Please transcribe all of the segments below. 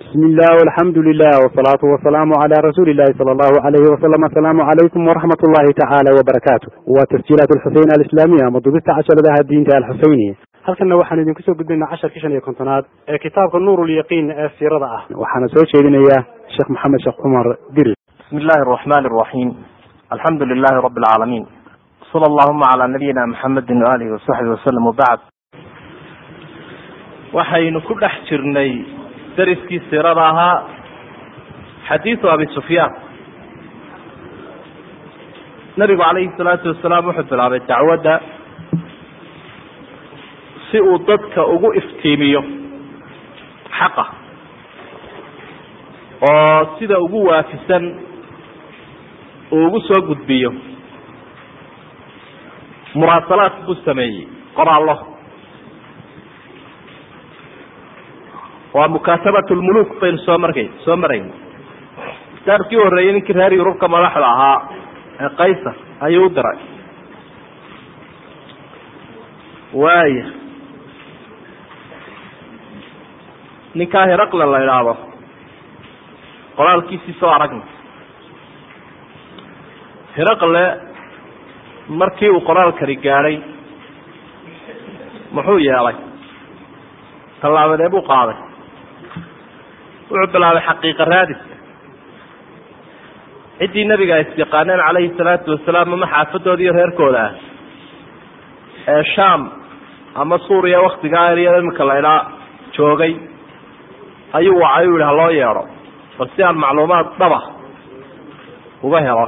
bismi illah alxamdu lilah wsalaatu wasalaamu cala rasuuli illahi sala allahu alayhi wasalam asalaamu calaykum waraxmat ullahi tacaala wabarakaatu waa tasjiilaat alxuseyn alislaamiya ama dubista casharadaha diinta alxuseyniya halkanna waxaan idinku soo gudbaynaa casharkii shan iyo kontonaad ee kitaabka nuur lyaqiin ee siirada ah. Waxaana soo jeedinayaa sheekh maxamed sheekh cumar diri bismi illahi araxmani araxiim alxamdu lilahi rabi alcaalamiin sala allahuma calaa nabiyina maxamedin waalihi wasaxbi wasalam wabacd waxaynu ku dhex jirnay dariskii siirada ahaa xadiidu abi sufyaan. Nabigu calayhi salaatu wasalaam wuxuu bilaabay dacwadda si uu dadka ugu iftiimiyo xaqa oo sida ugu waafisan uu ugu soo gudbiyo. Muraasalaad buu sameeyey qoraallo waa mukaatabat lmuluk baynu soo markay soo marayna kitaabkii horreeyey ninkii reer yurubka madaxda ahaa ee qaysar ayuu u diray waaya ninkaa heraqle la idhaahdo qoraalkiisii soo aragna. Heraqle markii uu qoraalkani gaadhay muxuu yeelay tallaabadee buu qaaday wuxuu bilaabay xaqiiqa raadiska ciddii nabiga ay isyaqaaneen calayhi salaatu wasalaam ama xaafaddooda iyo reerkooda ah ee sham ama suuriya waktigaa erya imika la idhaa joogay ayuu wacay u yihi haloo yeedho bal si aan macluumaad dhaba uga helo.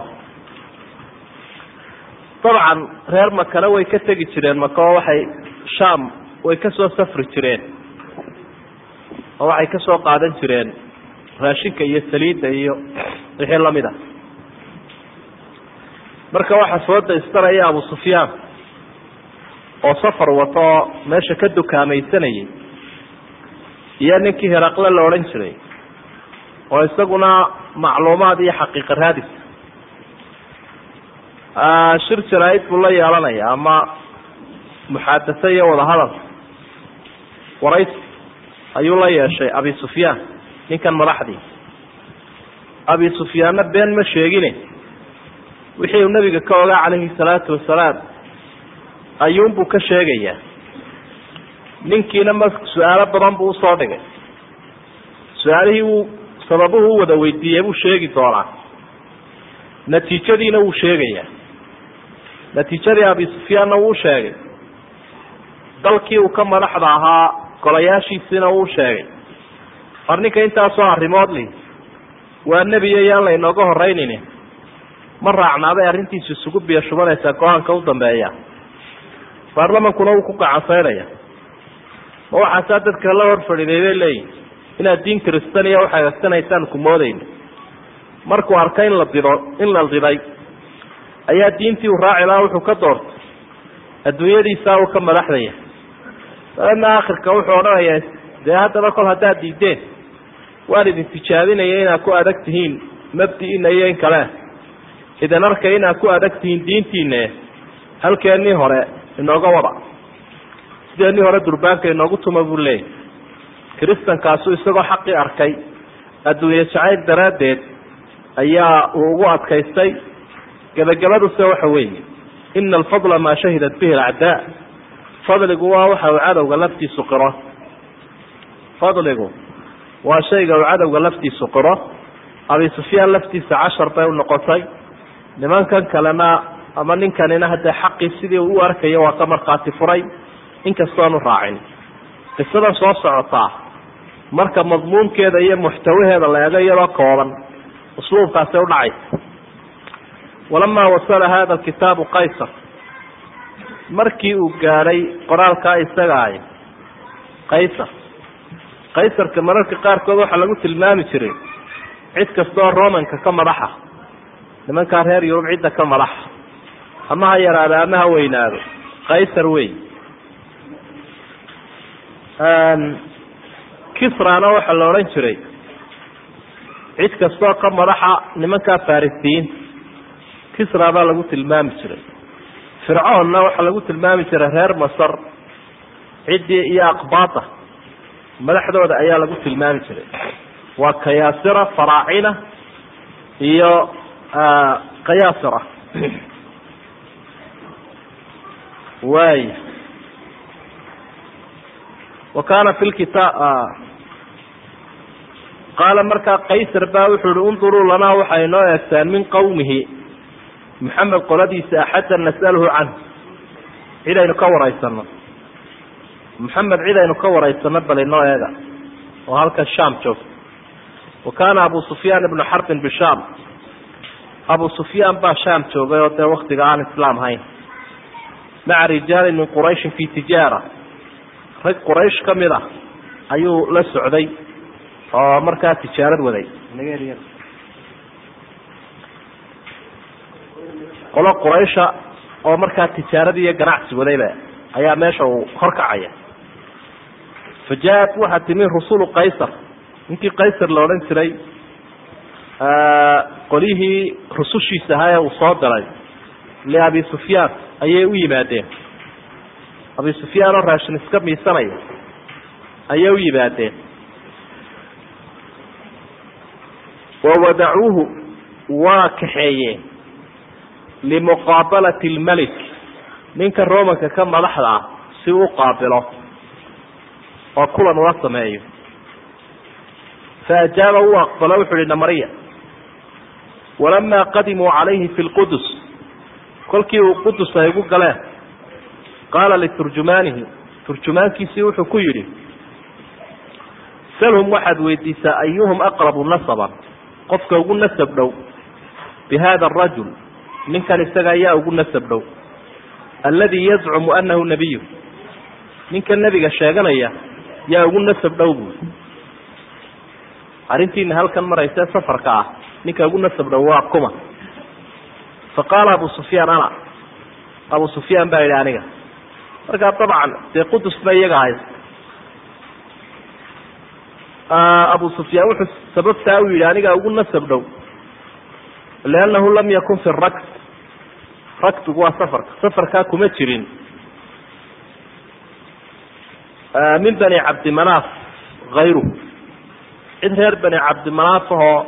Dabcan reer makana way ka tegi jireen maka oo waxay sham way ka soo safri jireen oo waxay ka soo qaadan jireen raashinka iyo saliidda iyo wixii la mid a marka waxaa soo daystaraya abu sufyaan oo safar wato oo meesha ka dukaamaysanayay iyo ninkii heraqle la odhan jiray oo isaguna macluumaad iyo xaqiiqa raadis. Shir jaraa-id buu la yeelanaya ama muxaadase iyo wadahadal. Waraysi ayuu la yeeshay abi sufyaan ninkan madaxdii. Abi sufyaanna been ma sheegine. Wixii uu nabiga ka ogaa calayhi salaatu wasalaam ayuunbuu ka sheegayaa ninkiina ma su'aalo badan buu u soo dhigay. Su'aalihii uu sababuhu u wada weydiiyey buu sheegi doonaa. Natiijadiina wuu sheegayaa natiijadii abi sufyaanna wuu sheegay. Dalkii uu ka madaxda ahaa golayaashiisiina wuu sheegay. War ninka intaasoo arrimood li waa nebiyo yaan laynooga horreynini ma raacnaabay arrintiisu isugu biyo shubanaysaa go'aanka u dambeeya. Baarlamankuna wuu ku gacansaynaya. Ma waxaasaa dadka la hor fadhiiday bay leeyihiin inaad diin kristan iyo waxay agsanaysaan ku moodayna markuu arka in la dido in la diday ayaa diintii uu raaci lahaa wuxuu ka doortay. Adduunyadiisaa uu ka madaxdaya dabeedna akhirka wuxuu odhanayaa dee haddaba kol haddaad diideen? Waan idin tijaabinaya inaad ku adag tihiin mabdiina iyo in kale. Idin arkay inaad ku adag tihiin diintiine halkeennii hore inooga wada. Sideennii hore durbaanka inoogu tuma buu leeyay kiristankaasu isagoo xaqii arkay. Adduunye jacayl daraaddeed ayaa uu ugu adkaystay. Gebagabaduse waxa weeye ina alfadla maa shahidat bihi alacdaa fadligu waa waxa uu cadowga laftiisu qiro. Fadligu waa shayga uu cadowga laftiisu qiro. Abi sufyaan laftiisa cashar bay u noqotay. Nimankan kalena ama ninkanina haddee xaqii sidii uu u arkayo waa ka markhaati furay. Inkastoonu raacin. Qisadan soo socotaa marka madmuunkeeda iyo muxtawaheeda la eego iyadoo kooban usluubkaasay udhacaysa walamaa wasala hada alkitaabu qaysar markii uu gaadhay qoraalkaa isagaay qaysar. Qaysarka mararka qaarkood waxaa lagu tilmaami jiray cid kastaoo romanka ka madaxa nimankaa reer yurub cidda ka madaxa. Ama ha yaraado ama ha weynaado qaysar wey kisrana waxaa la odhan jiray cid kastaoo ka madaxa nimankaa farisiyiinta kisra baa lagu tilmaami jiray fircoonna waxaa lagu tilmaami jiray reer masar. Ciddii iyo aqbaata madaxdooda ayaa lagu tilmaami jiray. Waa kayaasira faraacina iyo kayaasira waay. Wa kaana fi kita qaala markaa qaysar baa wuxuu ihi unduruu lanaa waxay noo eegtaan min qawmihi maxamed qoladiisa axadan nas'aluhu canh cid aynu ka waraysano maxamed cid aynu ka waraysano bal inoo eega. Oo halkan sham joogto wa kaana abu sufyaan ibnu xarbin bisham abu sufyaan baa sham joogay oo dee waktiga aan islaam hayn. Maca rijaalin min qurayshin fi tijaara. Rag quraysh ka mid ah ayuu la socday oo markaa tijaarad waday qolo quraysha oo markaa tijaarad iyo ganacsi wadayba ayaa meesha uu horkacaya fa jaa-at waxaa timi rusulu qaysar. Ninkii qaysar la odhan jiray qolyihii rusushiisa ahaa ee uu soo diray liabi sufyaan ayay u yimaadeen. Abi sufyaan oo raashin iska miisanaya ayay u yimaadeen. Wawadacuuhu waa kaxeeyeen limuqaabalati lmelik ninka romanka ka madaxda ah si u qaabilo oo kulan ula sameeyo faajaaba uu aqbalo wuxu uhi namariya walamaa qadimuu calayhi fi lqudus kolkii uu qudus ay ugu galeen qaala liturjumaanihi turjumaankiisii wuxuu ku yidhi salhum waxaad weydiisaa ayuhum aqrabu nasaban qofka ugu nasab dhow bi hada arajul ninkan isaga ayaa ugu nasab dhow. Alladii yazcumu annahu nabiyu ninka nebiga sheeganaya yaa ugu nasab dhow buui arrintiina halkan marayse safarka ah ninka ugu nasab dhow waa kuma. Fa qaala abu sufyaan ana. Abu sufyaan baa yidhi aniga markaa dabcan dee qudus ba iyaga haysta abu sufyaan wuxuu sababtaa u yidhi aniga ugu nasab dhow liannahu lam yakun fi rakt raktigu waa safarka safarkaa kuma jirin min bani cabdimanaaf hayruhu cid reer bani cabdimanaaf ahoo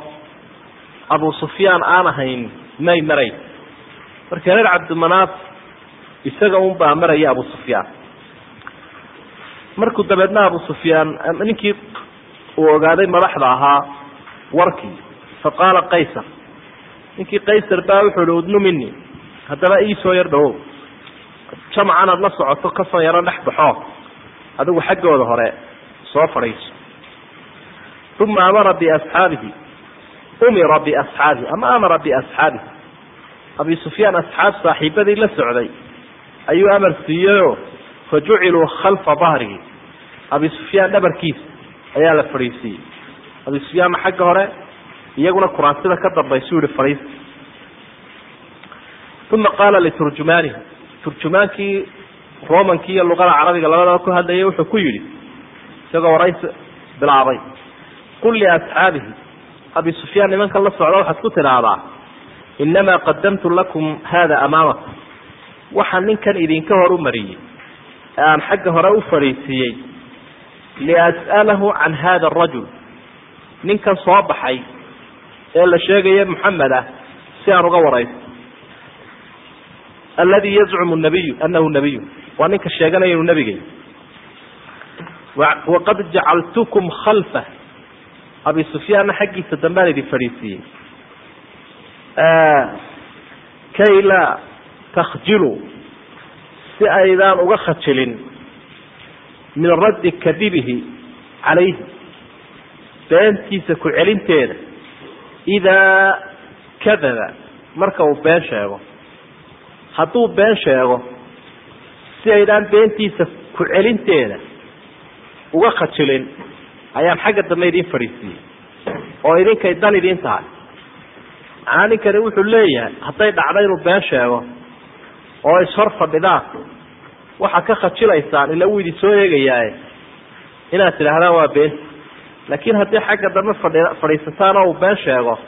abu sufyaan aan ahayn may marayn marka reer cabdimanaaf isaga un baa maraya abu sufyaan markuu dabeedna abu sufyaan ninkii uu ogaaday madaxda ahaa warkii fa qaala qaysar ninkii qaysar baa wuxuu hi udnu mini haddaba iisoo yar dhawow jamacan aad la socoto ka soo yaro dhex baxo. Adigu xaggooda hore soo fadhiiso uma amara biasxaabihi umira biasxaabihi ama amara biasxaabihi abi sufyaan asxaab saaxiibadii la socday. Ayuu amar siiyeyoo? Fa juciluu khalfa dahrihi abi sufyaan dhabarkiisa ayaa la fadhiisiiyey abi sufyaanna xagga hore iyaguna kuraansida ka dambaysuu yihi fadhiista uma qaala liturjumaanihi turjumaankii romankii iyo luqada carabiga labadaba ku hadlayay wuxuu ku yidhi isagoo waraysi bilaabay qul liasxaabihi abi sufyaan nimankan la socda waxaad ku tidhaahdaa inamaa qadamtu lakum hada amaamakum waxaa ninkan idinka hor u mariyey ee aan xagga hore u fadhiisiiyey lias'alahu can hada arajul ninkan soo baxay ee la sheegaya maxamed ah si aan uga warayso aladi yazcumu nabiyu anahu nabiyu waa ninka sheeganaya inuu nebigay waqad jacaltukum khalfa. Abi sufyaanna xaggiisa dambaan idin fadhiisiiyey kay laa takhjiluu si aydaan uga khajilin min raddi kadibihi calayhi beentiisa ku celinteeda idaa kadaba marka uu been sheego. Hadduu been sheego si aydaan beentiisa ku celinteeda uga khajilin ayaan xagga dambe idiin fadhiisiiyey oo idinkay dan idiin tahay. Macnaa ninkani wuxuu leeyahay hadday dhacdo inuu been sheego oo ishor fadhidaan waxaa ka khajilaysaan ila wuu idin soo eegayaaye inaad tidhaahdaan waa been laakiin haddii xagga dambe fadhi fadhiisataan oo uu been sheego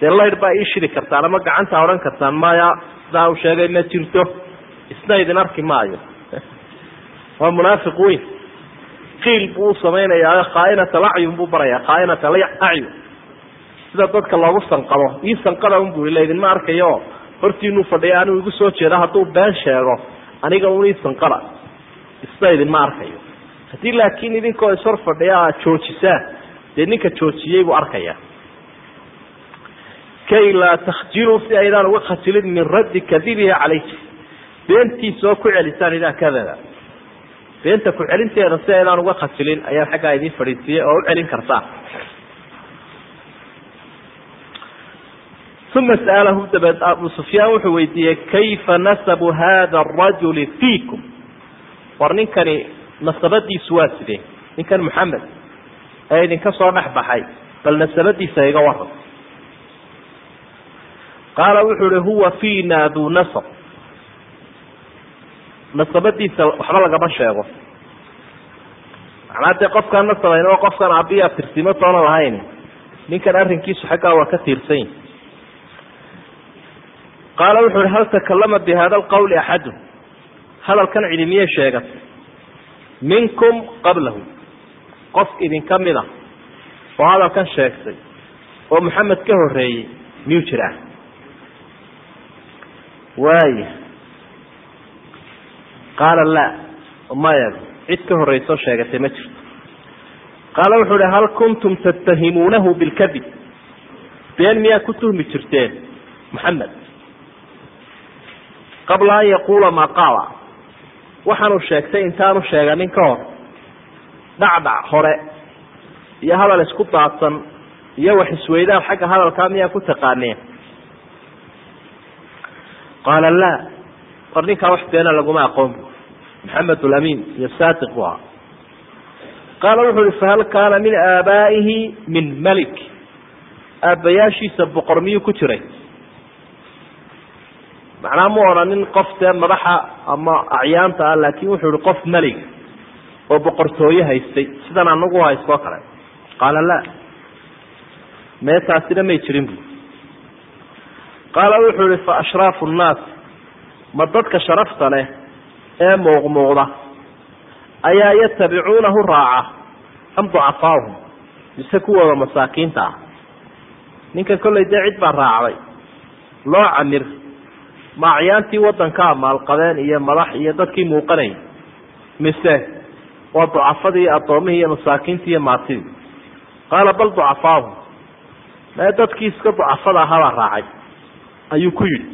dee laydh baa ii shidi kartaan ama gacanta odhan kartaan maya sidaa uu sheegay ma jirto. Isna idin arki maayo. Waa munaafiq weyn. Qiil buu u samaynayaa khaainata lacyun buu barayaa khaainata acyun sida dadka loogu sanqado ii sanqada un bui laydinma arkayo. Hortiinuu fadhiya anigu igu soo jeeda hadduu been sheego aniga un ii sanqada. Isna idinma arkayo. Haddii laakiin idinkoo ishor fadhiya aad joojisaan dee ninka joojiyey buu arkaya. Kay laa takhjiluu si aydaan uga khajilin min raddi kadibihi calayki beentiisa oo ku celisaan idaa kadaba beenta ku celinteeda si aydaan uga khajilin ayaan xaggaa idiin fadhiisiyey oo u celin kartaa. Uma sa'alahu dabeed abu sufyaan wuxuu weydiiyey kayfa nasabu hada arajuli fiikum? War ninkani nasabadiisu waa sidee? Ninkan maxamed ee idinka soo dhex baxay bal nasabadiisa iga waran qaala wuxuu ihi huwa fiina duu nasab. Nasabadiisa waxba lagama sheego. Macnaa dee qofkaan nasabayn oo qofkan abiya tirsimo toona lahayn. Ninkan arrinkiisu xaggaa waa ka tiirsanyi qaala wuxu uhi hal takalama bi hada alqawli axadu? Hadalkan cidi miyay sheegatay minkum qablahu qof idinka mid a oo hadalkan sheegtay oo maxamed ka horeeyey miyuu jiraa? Waaya qaala laa maya cid ka horreysoo sheegatay ma jirto. Qaala wuxuu uhi hal kuntum tattahimuunahu bilkadib been miyaa ku tuhmi jirteen maxamed qabla an yaquula maa qaala. Waxaanu sheegtay intaanu sheeganin ka hor dhacdhac hore iyo hadal isku daadsan iyo wax isweydaan xagga hadalkaa miyaa ku taqaaneen qaala laa war ninkaa wax beena laguma aqoon maxamed lamiin iyo saadiq bu ahaa qaala wuxuu uhi fahal kaana min aabaa'ihi min malik? Aabbayaashiisa boqor miyuu ku jiray? Macnaa mu odhanin qof dee madaxa ama acyaanta ah laakin wuxuu ihi qof melig oo boqortooye haystay. Sidan anagu haystoo kale. Qaala laa mee taasina may jirin bu qaala wuxuu ihi fa ashraafu nnaas. Ma dadka sharafta leh ee muuqmuuqda ayaa yatabicuunahu raaca am ducafaahum mise kuwooda masaakiinta ah. Ninkan kollay dee cid baa raacday. Loo camir ma acyaantii wadankaa maalqabeen iyo madax iyo dadkii muuqanayay mise waa ducafadii iyo addoomihii iyo masaakiintii iyo maatidii qaala bal ducafaahum mee dadkii iska ducafada ahabaa raacay ayuu ku yidhi.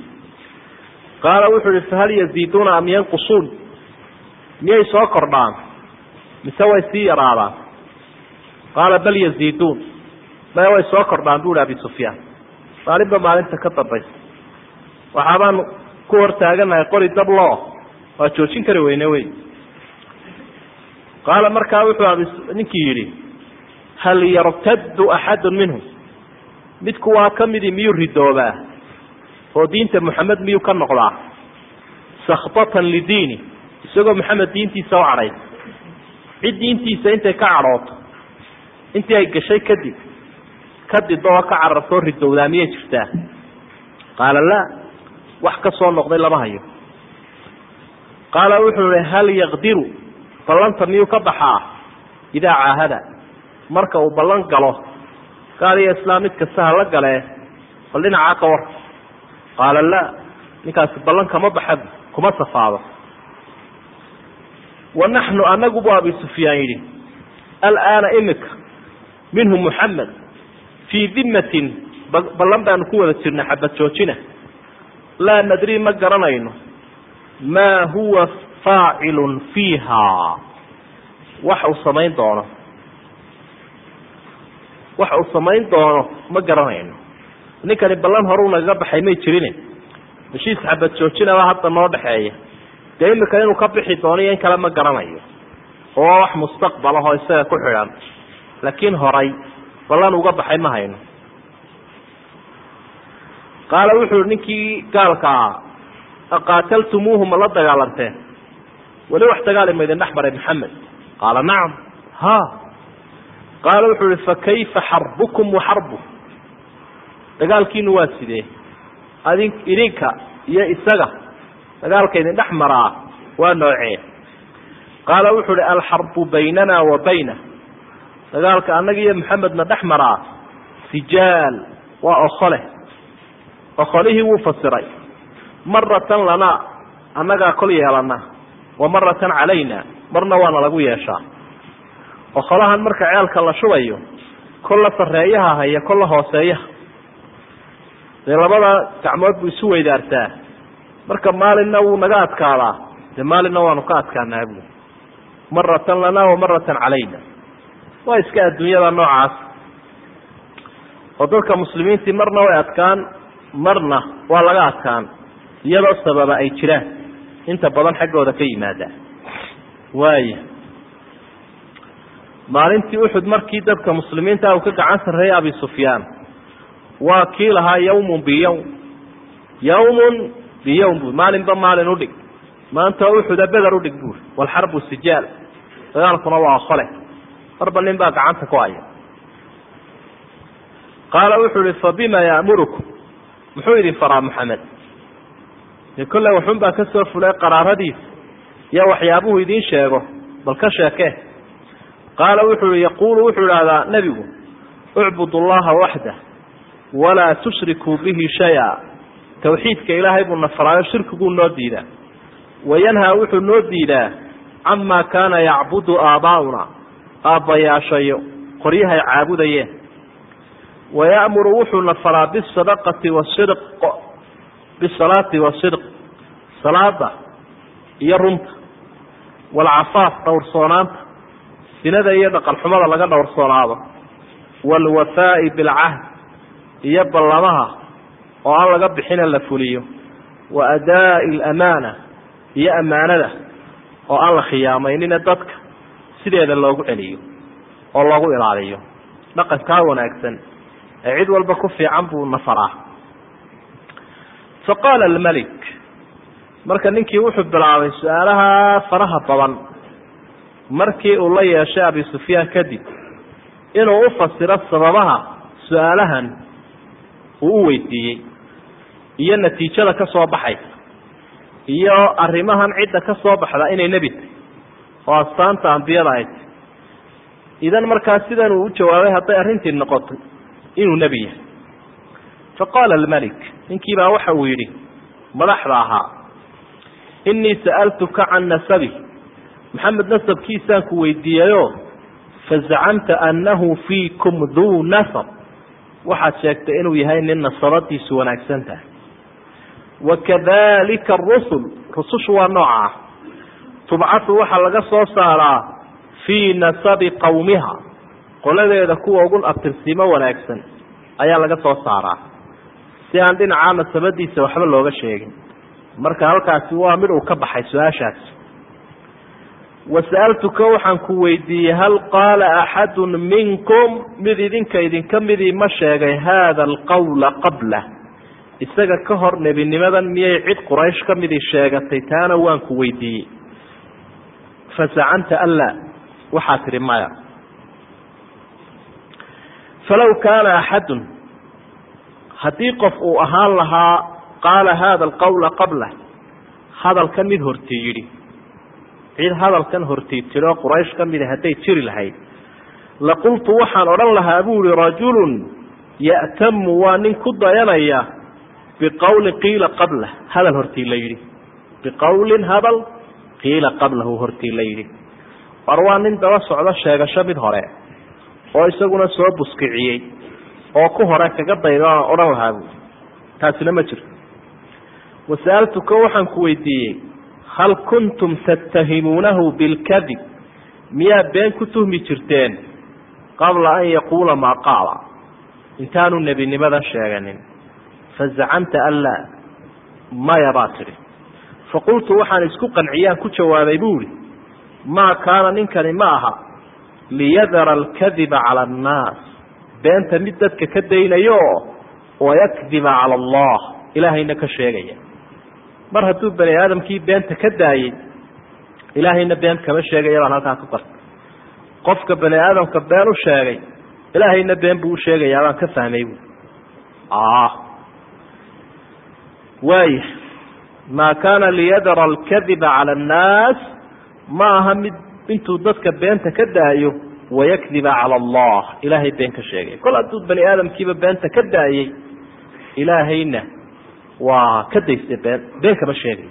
Qaala wuxuu yihi fahal yaziiduuna am yanqusuun? Miyay soo kordhaan? Mise way sii yaraadaan? Qaala bal yaziiduun. Mae way soo kordhaan bu ihi abi sufyaan. Maalinba maalinta ka dambaysa waxaabaan ku hortaaganahay qori dabloo waa joojin kari weyne wey qaala markaa wuxuu ninkii yidhi hal yartaddu axadun minhum mid kuwaa kamidii miyuu ridoobaa? Oo diinta moxamed miyuu ka noqdaa? Sakbatan lidiini isagoo maxamed diintiisa u cadhay. Cid diintiisa intay ka cadhooto intii ay gashay kadib kadib oo ka carartoo ridowdaa miyay jirtaa? Qaala laa wax ka soo noqday lama hayo. Qaala wuxuu ihi hal yaqdiru ballanta miyuu ka baxaa? Idaa caahada. Marka uu ballan galo gaal iyo islaam mid hala galee bal dhinacaa ka war. Qaala laa ninkaasi ballan kama baxa kuma safaado. Wa naxnu anagu bu abi sufyaan yidhi alaana imika minhu muxamed fii dimatin ballan baanu ku wada jirnay xabad joojina. Laa nadri ma garanayno maa huwa faacilun fiiha wax uu samayn doono. Wax uu samayn doono ma garanayno. Ninkani ballan horeu nagaga baxay may jirine heshiis xabad joojinaba hadda noo dhexeeya. Dee imika inuu ka bixi doono iyo in kale ma garanayo. Oo wax mustaqbal ahoo isaga ku xidhan. Laakiin horay ballan uga baxay ma hayno. Qaala wuxuu ninkii gaalka ahaa aqaataltumuuhu ma la dagaalanteen weli wax dagaali ma idin dhex maxamed. Qaala nacam. Ha. Qaala wuxuu ihi fakayfa xarbukum wa xarbu dagaalkiinu waa sidee? Adin idinka iyo isaga dagaalka idin dhex maraa waa noocee? Qaala wuxuu uhi alxarbu baynana wa bayna. Dagaalka annaga iyo maxamedna dhex maraa sijaal waa okole okolihii wuu fasiray. Maratan lana annagaa kol yeelana wa maratan calayna marna waana lagu yeeshaa. Okolahan marka ceelka la shubayo kolla sareeyaha haya kolla hooseeyaha. Dee labada gacmood buu isu weydaartaa. Marka maalinna wuu naga adkaadaa dee maalinna waanu ka adkaanaa buu. Maratan lana wa maratan calayna. Waa iska adduunyada noocaas. Oo dadka muslimiintii marna way adkaan marna waa laga adkaan iyadoo sababa ay jiraan inta badan xaggooda ka yimaada. Waaya maalintii uxud markii dadka muslimiinta uu ka gacan sarreeyay abi sufyaan waa kii lahaa yawmun biyawm yawmun biyawm bu maalinba maalin udhig maanta uxuda beder udhig buuri walxarbu sijaal. Dagaalkuna waa okole marba nin baa gacanta ku haya. Qaala wuxuu ihi fabima ya'murukum? Muxuu idin faraa maxamed dee kolley waxun baa ka soo fulay qaraaradiisa iyo waxyaabuhu idiin sheego bal ka sheekee qaala wuxuu i yaquulu wuxuu idhahdaa nebigu ucbud allaha waxdah walaa tushrikuu bihi shay-a. Tawxiidka ilaahay buu nafaraayo shirkiguu noo diidaa. Wayanhaa wuxuu noo diidaa camaa kaana yacbudu aabaa'una aabbayaashayo qoryahay caabudayeen. Waya'muru wuxuu nafaraa bisadaqati wasidq bisalaati wasidq salaada iyo runta waalcafaaf dhowrsoonaanta sinada iyo dhaqanxumada laga dhowrsoonaado waalwafaa'i bilcahd iyo ballamaha oo aan laga bixina la fuliyo wa adaa'i alamaana iyo ammaanada oo aan la khiyaamaynina dadka sideeda loogu celiyo oo loogu ilaaliyo. Dhaqankaa wanaagsan ee cid walba ku fiican buu nafaraa fa qaala almelik marka ninkii wuxuu bilaabay su'aalaha faraha badan. Markii uu la yeeshay abi sufyaan kadib inuu u fasiro sababaha su'aalahan uu u weydiiyey iyo natiijada ka soo baxaysa iyo arrimahan cidda ka soo baxda inay nebi tahy oo astaanta ambiyada ay tahy idan markaa sidan uu u jawaabay hadday arrintii noqotay inuu nebi yahay fa qaala almelik ninkii baa waxa uu yidhi madaxda ahaa innii sa'altuka can nasabi. Maxamed nasabkiisaan ku weydiiyayo fazacamta annahu fiikum duu nasab. Waxaad sheegtay inuu yahay nin nasabadiisu wanaagsan tahay. Wakadalika arusul rusushu waa nooca ah. Tubcatu waxaa laga soo saaraa fii nasabi qowmiha qoladeeda kuwa ugu abtirsiimo wanaagsan ayaa laga soo saaraa si aan dhinacaa nasabadiisa waxba looga sheegin. Marka halkaasi waa mid uu ka baxay su'aashaasi wasa'altuka waxaan ku weydiiyey hal qaala axadu minkum? Mid idinka idinka midii ma sheegay haada alqawla qabla. Isaga ka hor nebinimadan miyay cid quraysh ka midii sheegatay? Taana waan ku weydiiyey. Fasacanta anlaa waxaa tidhi maya. Falow kaana axadun haddii qof uu ahaan lahaa qaala haada alqawla qabla. Hadalkan mid hortii yidhi. Cid hadalkan hortii tiro quraysh ka mida hadday jiri lahayd. Laqultu waxaan odhan lahaa buu ihi rajulun ya'tamu waa nin ku dayanaya. Biqowli qiila qabla hadal hortii la yidhi. Biqowlin hadal qiila qablahu hortii la yidhi. War waa nin daba socdo sheegasho mid hore oo isaguna soo buskiciyey oo ku hore kaga daydo aan odhan lahaa buui taasina ma jirto. Wasa'altuka waxaan ku weydiiyey hal kuntum tattahimuunahu bilkadib? Miyaa been ku tuhmi jirteen qabla an yaquula maa qaala? Intaanu nebinimadan sheeganin. Fazacamta anlaa maya baa tidhi. Faqultu waxaan isku qanciyaan ku jawaabay buuhi maa kaana ninkani ma aha liyadara alkadiba cala annaas beenta mid dadka ka daynayo wayakdiba cala allah. Ilaahayna ka sheegaya. Mar hadduu bani aadamkii beenta ka daayey ilaahayna been kama sheegaya baan halkaa ku gartay qofka bani aadamka been u sheegay ilaahayna been buu u sheegayaa baan ka fahmay bu waaya maa kaana liyadara alkadiba cala annaas. Ma aha mid intuu dadka beenta ka daayo wayakdiba cala allah ilaahay been ka sheegay kol hadduu bani aadamkiiba beenta ka daayey ilaahayna waa ka daystay been been kama sheegayo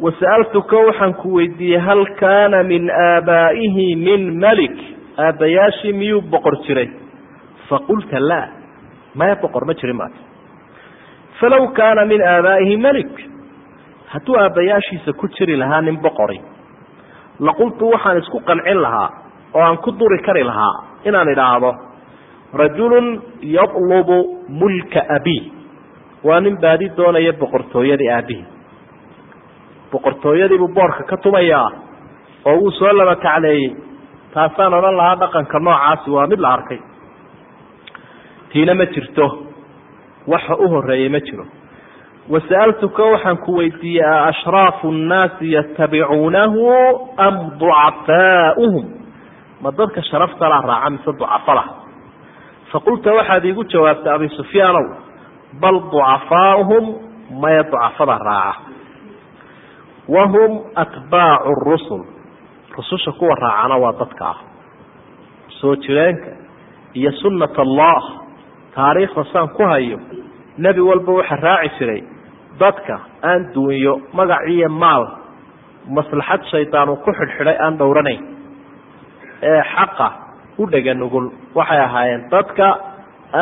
wasa'altuka waxaan ku weydiiyey hal kaana min aabaa'ihi min malik aabbayaashii miyuu boqor jiray faqulta laa maya boqor ma jirin baat falow kaana min aabaa'ihi malik hadduu aabbayaashiisa ku jiri lahaa nin boqori laqultu waxaan isku qancin lahaa oo aan ku duri kari lahaa. Inaan idhaahdo rajulun yatlubu mulka abi. Waa nin baadi doonaya boqortooyadii aabbihi boqortooyadiibuu boorka ka tumayaa oo wuu soo laba kacleeyey taasaan odhan lahaa dhaqanka noocaasi waa mid la arkay. Tiina ma jirto. Waxa u horeeyey ma jiro. Wasa'altuka waxaan ku weydiiyey a ashraafu nnaasi yatabicuunahu am ducafaauhum ma dadka sharaftala raaca mise ducafalah faqulta waxaad iigu jawaabtay abi sufyaanow bal ducafaauhum maya ducafada raaca. Wahum atbaacu rusul. Rususha kuwa raacana waa dadka ah. Soo jireenka iyo sunnat allah taariikhda saan ku hayo nebi walba waxa raaci jiray dadka aan duunyo magac iyo maal maslaxad shaydaan uu ku xidhxidhay aan dhowranayn ee xaqa u dhega nugul waxay ahaayeen dadka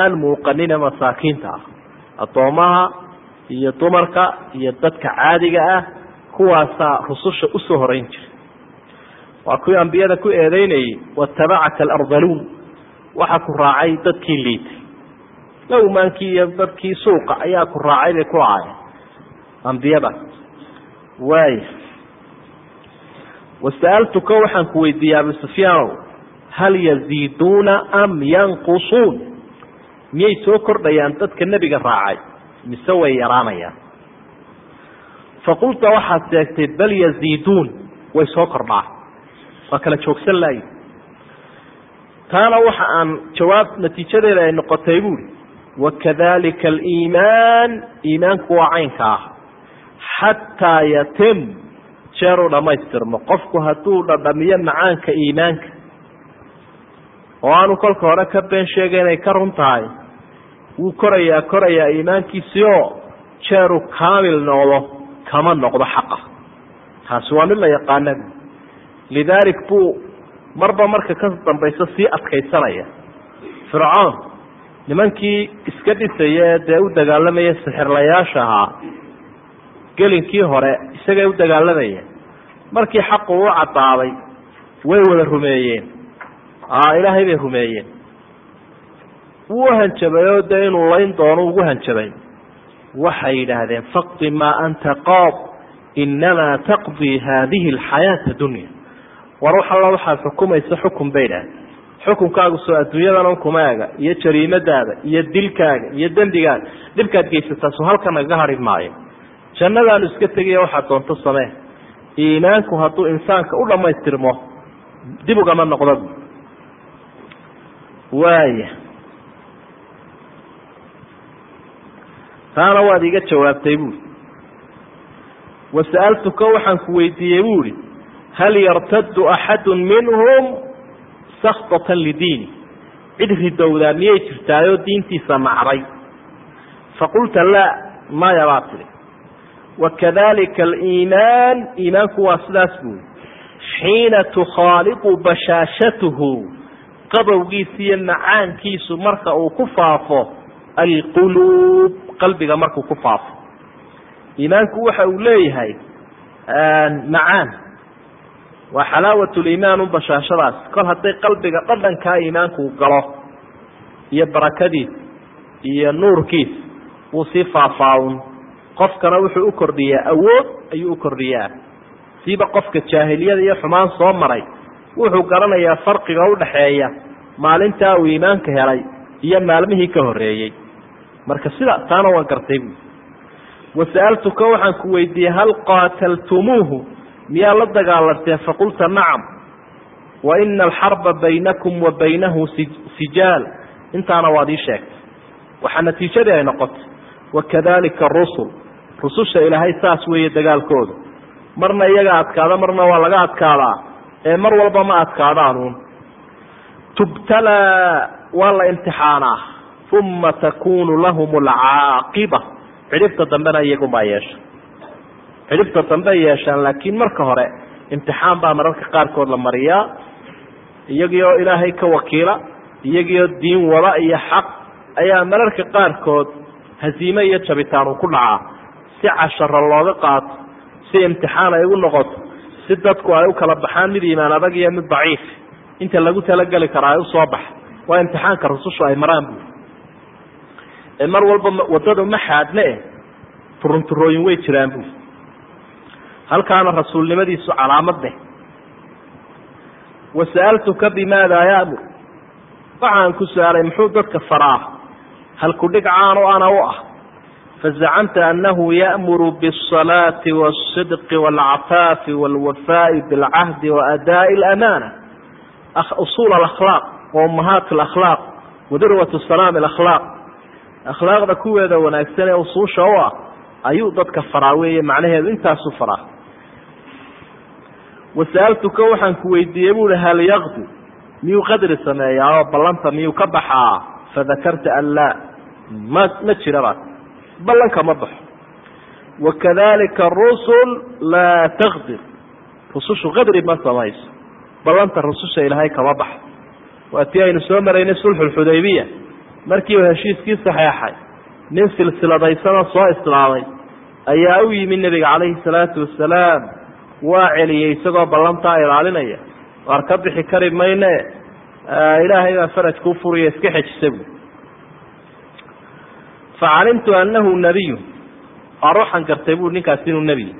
aan muuqanine masaakiinta ah. Addoommaha iyo dumarka iyo dadka caadiga ah kuwaasaa rususha u soo horeyn jiray. Waa kuwii ambiyada ku eedeynayey watabacaka alardaluun waxaa ku raacay dadkii liitay. Lowmaankii iyo dadkii suuqa ayaa ku raacay bay ku ahaayeen ambiyada. Waaya wasa'altuka waxaan ku weydiiyey abu sufyaanow hal yaziiduuna am yanqusuun miyay soo kordhayaan dadka nebiga raacay mise way yaraanayaan faqulta waxaad sheegtay bal yaziiduun way soo kordhaa waa kala joogsan laayi taana waxa aan jawaab natiijadeeda ay noqotay buuri wakadalika aliimaan iimaanku waa caynka ah xataa yatim jeer uu dhammaystirmo. Qofku hadduu dhadhamiyo macaanka iimaanka oo aanu kolka hore ka been sheega inay ka run tahay wuu korayaa korayaa iimaankiisii oo jeeruu kaamil noqdo kama noqdo xaqa. Taasi waa mid la yaqaana lidaalik buu marba marka ka dambaysa sii adkaysanaya. Fircoon nimankii iska dhisaya ee dee u dagaalamaya sixirlayaasha ahaa gelinkii hore isagay u dagaalamayeen markii xaqu u caddaaday way wada rumeeyeen. Ilaahay bay rumeeyeen. Wuu hanjabay oo dee inuu layn doono ugu hanjabay. Waxay yidhaahdeen faqdi maa anta qaad inamaa taqdii haadihi alxayaata dunya war wax alla waxaad xukumaysa xukun bay idhahdeen xukunkaagu soo adduunyadan un kuma ega iyo jariimadaada iyo dilkaaga iyo dembigaaga. Dhibkaad geysataa soo halkan nagaga hadhi maayo jannadaanu iska tegaya waxaad doonto samee. Iimaanku hadduu insaanka u dhammaystirmo dib ugama noqdo. Waaya taana waad iga jawaabtay buuri wasa'altuka waxaan ku weydiiyey buuri hal yartaddu axadu minhum sakطatan lidiini? Cid ridowdaa miyay jirtaayoo diintiisa nacday faqulta laa. Maya baa tidhi wakadalika aliimaan iimaanku waa sidaas buuri xiina tukhaaliqu bashaashatuhu qabowgiisa iyo macaankiisu marka uu ku faafo alquluub qalbiga markuu ku faafo. Iimaanku waxa uu leeyahay macaan. Waa xalaawat liimaan un bashaashadaas kol hadday qalbiga dhadhankaa iimaanku galo iyo barakadiis iyo nuurkiis wuu sii faafaaun qofkana wuxuu u kordhiyaa awood ayuu u kordhiyaa. Siiba qofka jaahiliyada iyo xumaan soo maray wuxuu garanayaa farqiga udhaxeeya maalintaa uu iimaanka helay iyo maalmihii ka horeeyey marka sida taana waan gartay. Bu wasa'altuka waxaan ku weydiiyey hal qaataltumuuhu? Miyaa la dagaalanteen faqulta nacam. Wa ina alxarba baynakum wa baynahu sijaal. Intaana waad ii sheegtay. Waxaa natiijadii ay noqotay. Wakadalika arusul rususha ilaahay saas weeye dagaalkooda. Marna iyaga adkaada marna waa laga adkaadaa. Ee mar walba ma adkaadaanuun tubtalaa waa la imtixaanaa. Uma takunu lahum alcaaqiba cidhibta dambena iyagunbaa yeesha. Cidhibta dambe yeeshaan laakiin marka hore imtixaan baa mararka qaarkood la mariyaa. Iyagii oo ilaahay ka wakiila iyagii oo diin wada iyo xaq ayaa mararka qaarkood haziime iyo jabitaan uu ku dhacaa si casharo looga qaato si imtixaan ay ugu noqoto si dadku ay u kala baxaan mid iimaan adag iyo mid daciif. Inta lagu talageli karaa ay u soo baxa. Waa imtixaanka rusushu ay maraan buuri ee mar walba waddadu ma xaadne eh turunturooyin way jiraan buuri halkaana rasuulnimadiisu calaamad leh. Wasa'altuka bimaadaa yaamur waxaan ku su'aalay muxuu dadka faraa? Halkudhig caano ana u ah fazacamta anahu ya'muru biالصalaati wالصidqi wاlcafaafi wاlwafaaءi biاlcahdi waadaaءi اlamaana usuul alakhlaaq waummahaat alakhlaaq wadirwat salaam alakhlaaq akhlaaqda kuweeda wanaagsan ee usuusha u ah ayuu dadka faraa weeye macnaheedu intaasuu faraa wasa'altuka waxaan ku weydiiyey buuhi hal yakdu miyuu qadri sameeyaa oo ballanta miyuu ka baxaa fadakarta an laa ma ma jiraba ballanka ma baxo. Wakadalika rusul laa takdir rusushu qadri ma samayso. Ballanta rususha ilaahay kama baxo. Waa tii aynu soo maraynay sulxulxudaybiya markii uu heshiiskii saxeexay nin silsiladaysanoo soo islaamay ayaa u yimi nebiga calayhi salaatu wasalaam waa celiyey isagoo ballantaa ilaalinaya. Waar ka bixi kari mayne? Ilaahay baa faraj kuu furiya iska xejisa bu facalimtu anahu nabiyu waar waxaan gartay bui ninkaasi inuu nebiy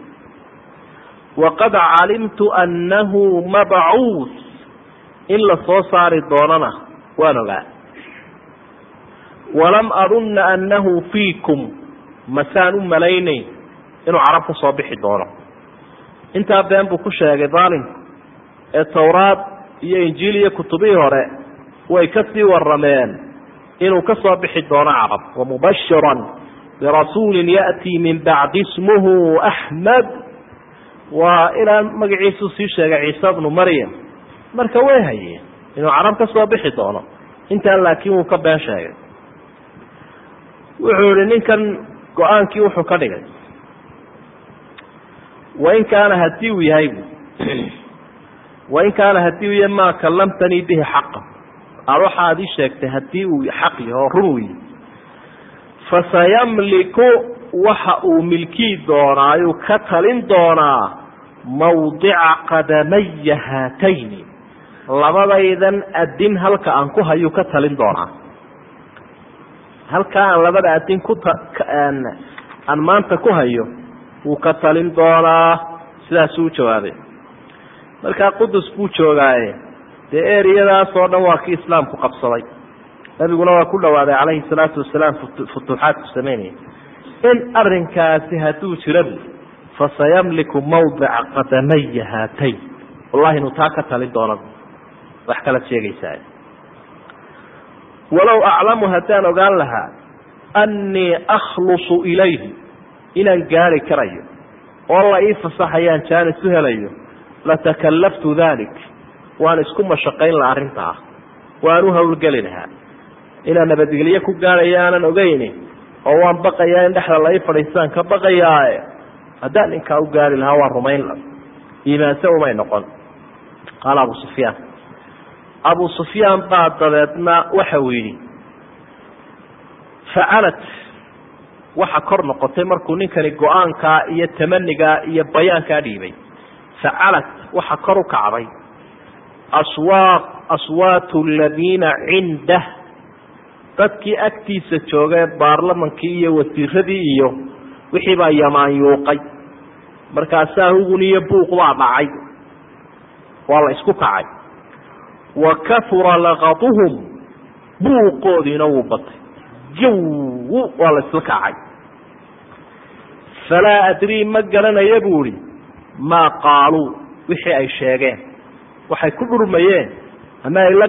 waqad calimtu annahu mabcuus in la soo saari doonana waan ogaa walam adunna annahu fiikum masaan u malaynayn inuu carab ku soo bixi doono intaa been buu ku sheegay daalimku ee towraad iyo injiil iyo kutubihii hore way ka sii warameen inuu ka soo bixi doono carab. Wamubashiran birasuulin ya'tii min bacdi ismuhu axmed waa ilaa magaciisuu sii sheegay ciise bnu maryam. Marka way hayeen inuu carab ka soo bixi doono. Intaan laakiin wuu ka been sheegay. Wuxuu yihi ninkan go'aankii wuxuu ka dhigay. Wain kaana haddii uu yahay wain kaana haddii uu yahay maa kallamtanii bihi xaqa aad waxaad ii sheegtay haddii uu xaq yaho run fasayamliku waxa uu milkii doonaayu ka talin doonaa mawdica qadamaya haatayni. Labadaydan adin halka aan ku hayu ka talin doonaa. Halkaa labada adin ku aan maanta ku hayo wuu ka talin doonaa. Sidaasuu jawaabay. Markaa qudus buu joogaaye dee eriyadaas oo dhan waa kii islaamku qabsaday. Nabiguna waa ku dhawaaday calayhi salaatu wasalaam futuuxaadku sameynaya. In arinkaasi hadduu jira bu fasayamliku mawdica qadamaya haatayn. Wallahi inuu taa ka talin doono wax kalaad sheegaysaa. Walow aclamu haddaan ogaan lahaa annii akhlusu ilayhi inaan gaari karayo oo la ii fasaxayaan jaanis u helayo latakallaftu dalik waan isku mashaqayn laha arrintaa. Waan u hawlgeli lahaa. Inaan nabadgelye ku gaarayo aanan ogeyni oo waan baqayaa in dhexda la ii fadhiistaan ka baqayaae haddaan ninkaa u gaari lahaa waan rumayn la iimaanse umay noqon. Qaala abu sufyaan abu sufyaan baa dabeedna waxa uu yidhi facalat waxa kor noqotay markuu ninkani go'aankaa iyo tamanigaa iyo bayaankaa dhiibay. Facalat waxa kor u kacday aswaatu aladiina cindah dadkii agtiisa joogay baarlamankii iyo wasiiradii iyo wixii baa yamaanyuuqay markaasaa hugun iyo buuq baa dhacay. Waa la isku kacay. Wa kahura laqaduhum buuqoodiina wuu batay. Jaw waa la isla kacay. Falaa adrii ma garanaya buu ihi maa qaaluu wixii ay sheegeen waxay ku dhurmayeen ama ay la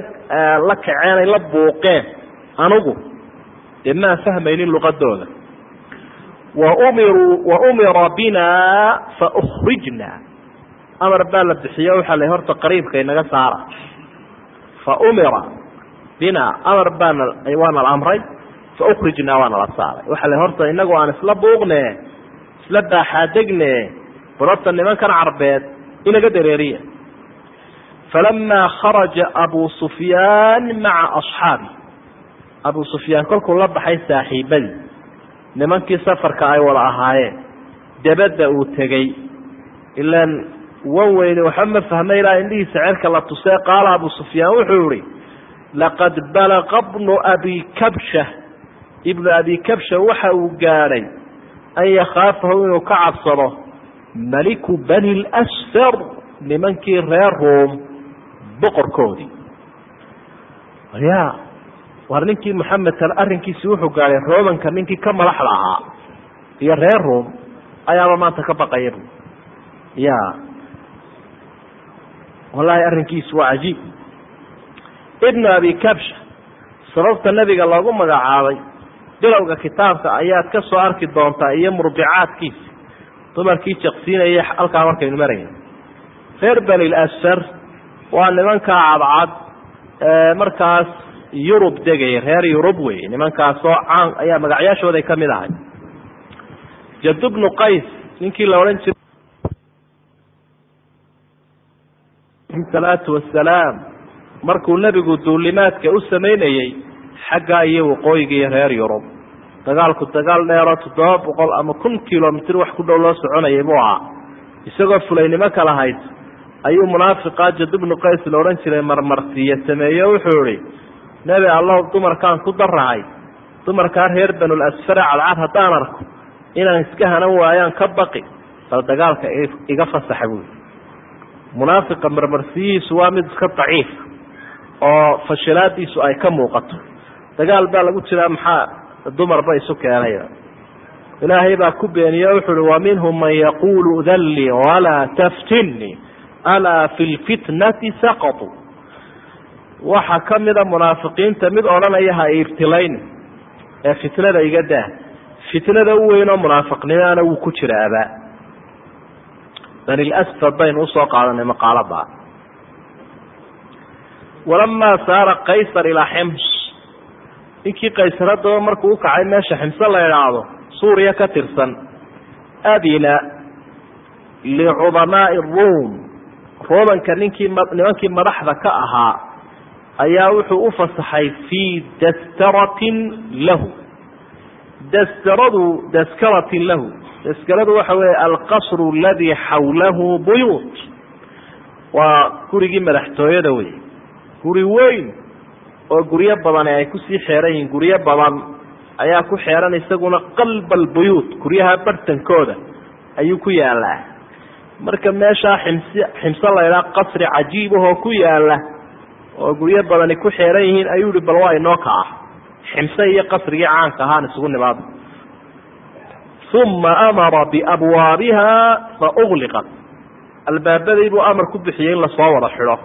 la kaceen ay la buuqeen anugu dee maan fahmaynin luqadooda. Waumiruu waumira bina faukrijna amar baa la bixiyo waxaa la horta qariibka inaga saara. Faumira bina amar baana waana la amray faukrijna waana la saaray. Waxaa la horta inagu aan isla buuqne isla baaxaadegne barorta nimankan carbeed inaga dareeriya falamaa kharaja abu sufyaan maca asxaabi abu sufyaan kolkuu la baxay saaxiibadii nimankii safarka ay wada ahaayeen dabadda uu tegey ilaan wan weyne waxba ma fahmay ilaa indhihiisa cerka la tusee qaala abu sufyaan wuxuu ihi laqad balaqa bnu abi kabsha ibnu abi kabsha waxa uu gaadhay an yakhaafahu inuu ka cabsado maliku bani lsfar nimankii reer ruum boqorkoodii. Ya war ninkii maxamedkan arrinkiisi wuxuu gaadhay romanka ninkii ka madaxda ahaa iyo reer ruum ayaaba maanta ka baqaya bu ya wallahi arrinkiisu waa cajiib. Ibnu abi kabsha sababta nebiga loogu magacaabay bilowga kitaabka ayaad ka soo arki doontaa iyo murbicaadkiisa dumarkii jaqsiinaya halkaa markaynu marayna reer bani asfar waa nimankaa cadcad markaas yurub degaya reer yurub wey. Nimankaasoo caan ayaa magacyaashooday ka mid ahay. Jad bnu qays ninkii la odhan jiray salaatu wasalaam markuu nebigu duulimaadka u samaynayey xaggaa iyo waqooyiga iyo reer yurub. Dagaalku dagaal dheero toddoba boqol ama kun kilomitr wax ku dhow loo soconayay buu ahaa. Isagoo fulaynimo kala hayd ayuu munaafiqa jad bnu qays la odhan jiray marmarsiiye sameeye wuxuu ihi nebi allow dumarkaan ku darahay dumarkaa reer banulasfare cadcad haddaan arko inaan iska hanan waayaan ka baqi. Bal dagaalka iga fasaxa buui munaafiqa marmarsiyihiisu waa mid iska daciif oo fashilaadiisu ay ka muuqato. Dagaal baa lagu jiraa maxaa dumarba isu keenay. Ilaahay baa ku beeniye wuxu uhi wa man yaqulu dallii walaa taftinii alaa fi lfitnati saqatuu waxaa ka mida munaafiqiinta mid odhanaya ha ibtilayn ee fitnada iga daa fitnada u weynoo munaafiqnimaana wuu ku jiraaba banilsfar baynu u soo qaadanay maqaalada walamaa saara qaysar ilaa xims ninkii qaysaradaba markuu ukacay meesha ximse la idhaahdo suuriya ka tirsan adina licudamaai ruum romanka ninkii nimankii madaxda ka ahaa ayaa wuxuu u fasaxay fii dastaratin lahu. Dastaradu daskaratin lahu. Daskaradu waxa weeye alqasru aladii xawlahu buyuut waa gurigii madaxtooyada wey guri weyn oo guryo badani ay ku sii xeeran yihiin guryo badan ayaa ku xeeran isaguna qalba albuyuut guryaha bartankooda ayuu ku yaalaa marka meeshaa ximsi ximse laydhaa qasri cajiibahoo ku yaalla oo guryo badani ku xeeran yihiin ayuu ihi bal waa inoo ka ah ximse iyo qasrigii caanka ahaan isugu nimaado uma amara biabwaabiha faugliqat albaabadii buu amar ku bixiyey in la soo wada xidho.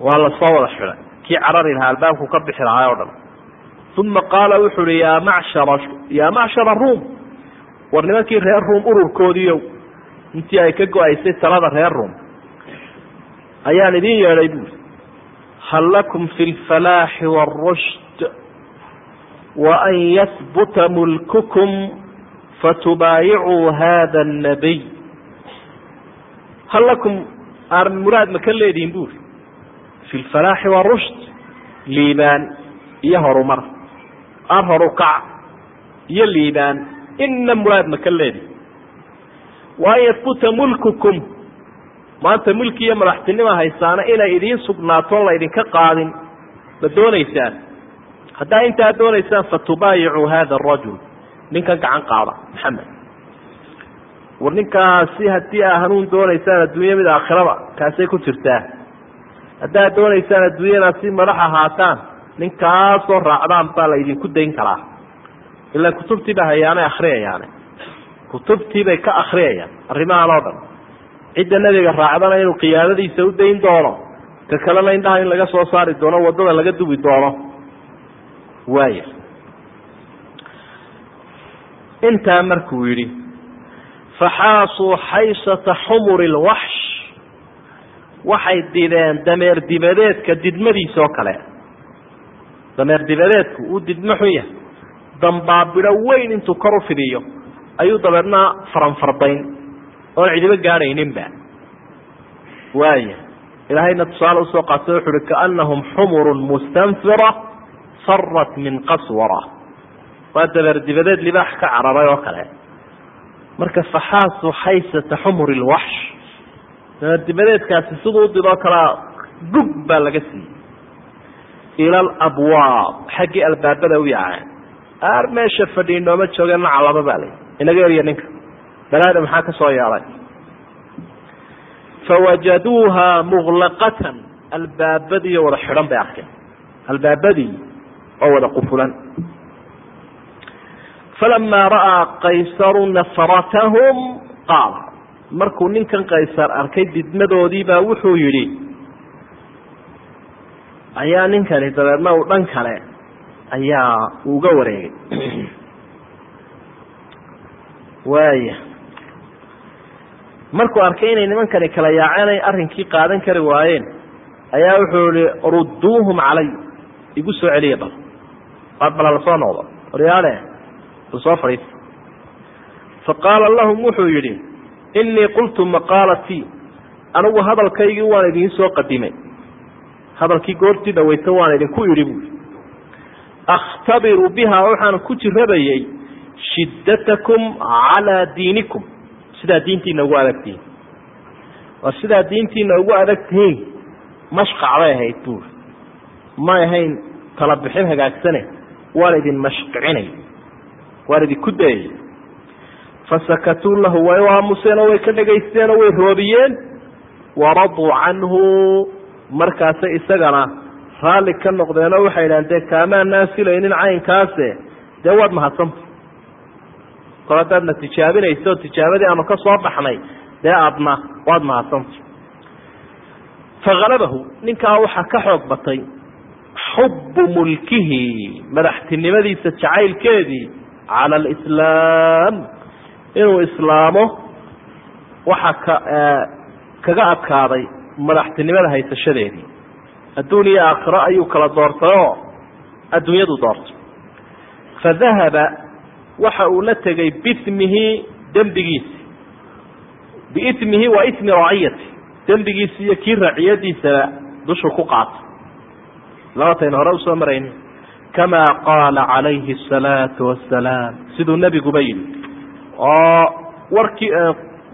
Waa la soo wada xidhay. Kii carari lahaa albaabku ka bixi lahaa o dhan. Uma qaala wuxu uhi yaa macshara yaa macshara ruum war nimankii reer ruum ururkoodiiow intii ay ka go-aysay talada reer ruum ayaan idin yeedhay buuri hal lakum fi lfalaaxi wاrushd waan yahbuta mulkukum fatubaayicuu hada الnabiy hal lakum ar muraad ma ka leedihin buuri fi lfalaaxi warushd liibaan iyo horumar ar horukac iyo liibaan ina muraad ma ka leedihin waan yahbuta mulkukum maanta mulki iyo madaxtinima haysaana inay idiin sugnaato laydinka qaadin ma doonaysaan haddaa intaa doonaysaan fatubaayicuu hada arajul ninkan gacan qaada maxamed war ninkaasi haddii aa hanuun doonaysaan adduunya mid aakhiraba kaasay ku jirtaa haddaad doonaysaan adduunyada si madax ahaataan ninkaasoo raacdaan baa la idinku dayn karaa ilaa kutubtiiba hayaanay akriyayaane kutubtiibay ka akriyayaan arrimahan oo dhan. Cidda nebiga raacdana inuu qiyaadadiisa u dayn doono ka kalena indhaha in laga soo saari doono waddada laga dubi doono. Waaya intaa markuu yidhi faxaasuu xaysata xumuri lwaxsh waxay dideen dameer dibadeedka didmadiisa oo kale. Dameer dibadeedku uu didmo xun yahay dambaabidho weyn intuu kor u fidiyo ayuu dabeedna faranfardayn oon cidibo gaadhayninba. Waaya ilaahayna tusaale u soo qaatay wuxu uhi kaanahum xumurun mustanfira farat min qaswara. Waa dabeer dibadeed libaax ka cararay oo kale. Marka faxaasu xaysata xumuri lwaxsh dabeer dibadeedkaasi siduu u didoo kalea baa laga siiyey. Ila alabwaab xaggii albaabada u yaaceen aar meesha fadhii nooma joogeen nacalaba baa layi inaga eriya ninka. Balaada maxaa ka soo yeelay fawajaduuha muglaqatan albaabadiioo wada xidhan bay arkeen. Albaabadii oo wada qufulan. Falamaa ra'aa qaysaru nafratahum qaala. Markuu ninkan qaysar arkay didmadoodii baa wuxuu yidhi ayaa ninkani dabeedna uu dhan kale ayaa uga wareegay. Waaya markuu arkay inay nimankani kala yaaceen ay arrinkii qaadan kari waayeen ayaa wuxuu yihi rudduuhum calay. Igu soo celiya bal. Waar bala la soo noqdo. Waryaale bal soo fadhiista faqaala lahum wuxuu yidhi innii qultu maqaalatii anigu hadalkaygii waan idiin soo qadimay. Hadalkii goortii dhaweyta waan idinku idhi buui akhtabiru bihaa waxaan ku jirabayay shiddatakum calaa diinikum sidaa diintiina ugu adag tihiin war sidaa diintiina ugu adag tihiin mashqac bay ahayd buuri may ahayn tala bixin hagaagsane waan idin mashqicinay waan idinku dayay fasakatuu lahu way u aamuseen oo way ka dhagaysteen oo way roobiyeen waraduu canhu markaasay isagana raalli ka noqdeenoo waxay idhahan dee kaamaanaan filaynin caynkaase. Dee waad mahadsanta kol haddaadna tijaabinayso tijaabadii aanu ka soo baxnay dee aadna waad mahadsanta faghalabahu ninkaa waxaa ka xoog batay xubu mulkihi madaxtinimadiisa jacaylkeedii cala alislaam. Inuu islaamo waxa ka kaga adkaaday madaxtinimada haysashadeedii adduun iyo aakhiro ayuu kala doortay oo adduunyadu doortay. Fadahaba waxa uu la tegay bismihi dembigiisi. Biismihi wa ismi raciyati dembigiisi iyo kii raciyadiisaba dushu ku qaatay. Labataynu hore u soo marayni kamaa qaala calayhi asalaatu wassalaam. Siduu nebiguba yidhi oo warkii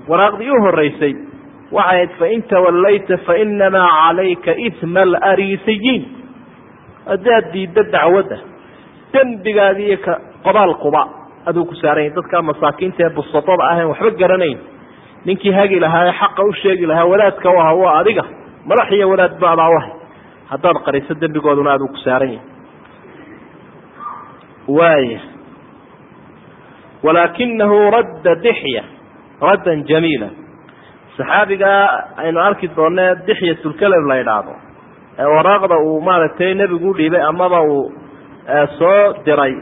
waraaqdii u horeysay waxay ahayd fain tawallayta fainamaa calayka isma alariisiyiin. Haddaad diidda dacwadda dembigaadi iyo ka qodaalkuba aduu ku saaranya dadkaa masaakiinta ee busatada ahen waxba garanayn. Ninkii hagi lahaa ee xaqa u sheegi lahaa wadaadka u aha waa adiga. Madax iyo wadaad ba adaa u haddaad qariso dembigooduna aduu ku saaran yahay. Waaya walaakinahu radda dixya raddan jamiila saxaabigaa aynu arki doonee dixyatulkaleb la idhaahdo ee waraaqda uu maaragtay nebigu u dhiibay amaba uu soo diray.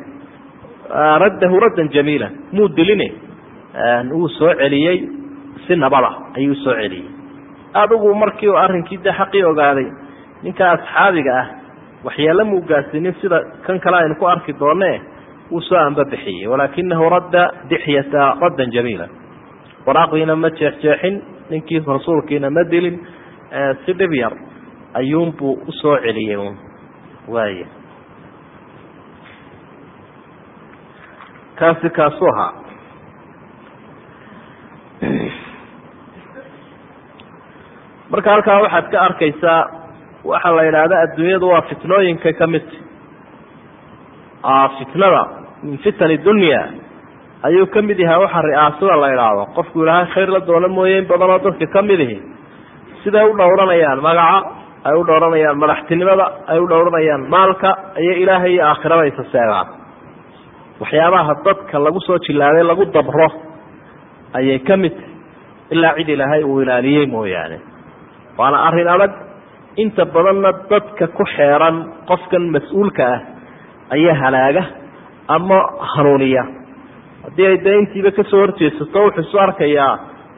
Raddahu raddan jamiila muu diline? Wuu soo celiyey si nabada ayuu soo celiyey. Adigu markii uu arrinkii de xaqii ogaaday ninka asxaabiga ah waxyeelo muu gaasinin sida kan kale aynu ku arki doonee wuu soo ambabixiyey. Walaakinahu radda dixyata raddan jamiila. Waraaqdiina ma jeexjeexin ninkii rasuulkiina ma dilin si dhib yar ayuunbuu u soo celiyey waaya kaasi kaasuu ahaa. Marka halkaa waxaad ka arkaysaa waxaa la yidhaahda adduunyadu waa fitnooyinka ka midta fitnada min fitani dunya ayuu ka mid yahay ri'aasada la idhaahdo qofku ilaahay khayr la doono mooye in badanoo dadka ka mid ihi siday u dhowranayaan magaca ay u dhowranayaan madaxtinimada ay u dhowranayaan maalka iyo ilaahay iyo aakhiraba isa seegaan waxyaabaha dadka lagu soo jilaabay lagu dabro ayay ka mid tahay. Ilaa cid ilaahay uu ilaaliyey mooyaane. Waana arrin adag. Inta badanna dadka ku xeeran qofkan mas'uulka ah ayaa halaaga ama hanuuniya haddii ay dee intiiba ka soo horjeesato wuxuu isu arkayaa